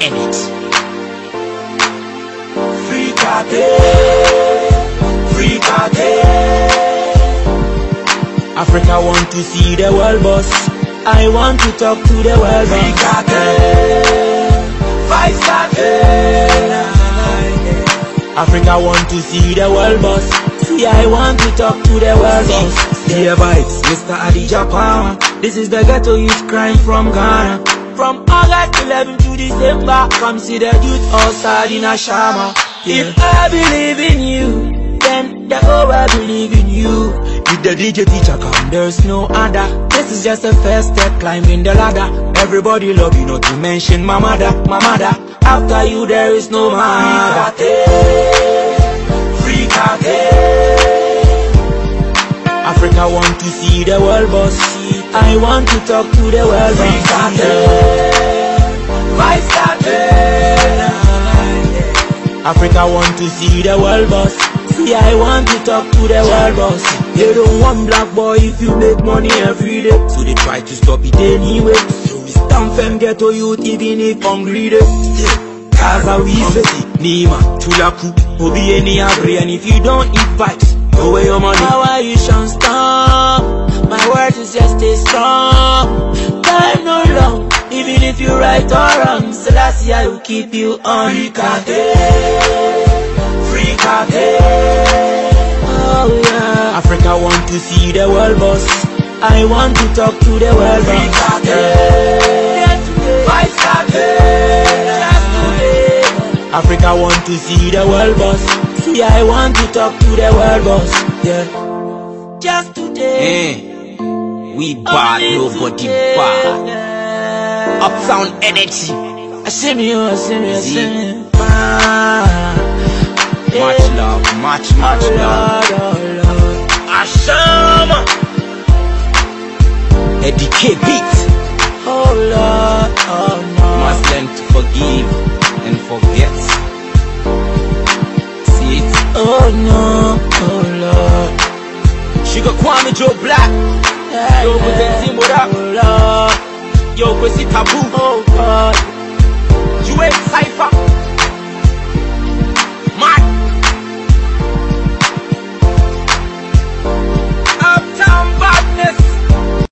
Edit. Free Kate, free Kate. Africa want to see the world boss. I want to talk to the world Free boss. Kate, fight Africa want to see the world boss. See, I want to talk to the world boss. Dear Vybz, Mr. Adidja Palmer. This is the ghetto youth crying from Ghana. From August 11 to December, come see the youth outside in a shama. If I believe in you, then the whole world believe in you. If the DJ teacher come, there's no other. This is just the first step climbing the ladder. Everybody love you, not to mention my mother, my mother. After you, there is no man. Free Kate, Africa want to see the world boss. I want to talk to the world boss. Africa want to see the world boss. See, I want to talk to the world boss. They don't want black boy if you make money every day. So they try to stop it anyway. So we stand firm ghetto youth even if hungry day. Kaza we say, Nima, Chulaku, Obi any agree and if you don't eat pipes, go away your money. How are you shall stop? My words is just stay strong. You right or wrong. So that's I will keep you on. Free Kate, free Kate. Oh yeah. Africa want to see the world boss. I want to talk to the world Free boss. Kate, fight Kate. Africa want to see the world boss. See, I want to talk to the world boss. Yeah. Just today. Eh. We bad, nobody bad. Uptown energy. I see me, oh, I see me, I see me. Much love, much, much Oh, love. Lord, oh, Lord. Ashama. Eddie K beat. Oh, Lord, oh, no. Must learn to forgive and forget. See it? Oh, no, oh, Lord. Sugar Kwame Joe Black. Yo, yeah. Kuzenzi Mura. Oh, yo, but see taboo. Oh God.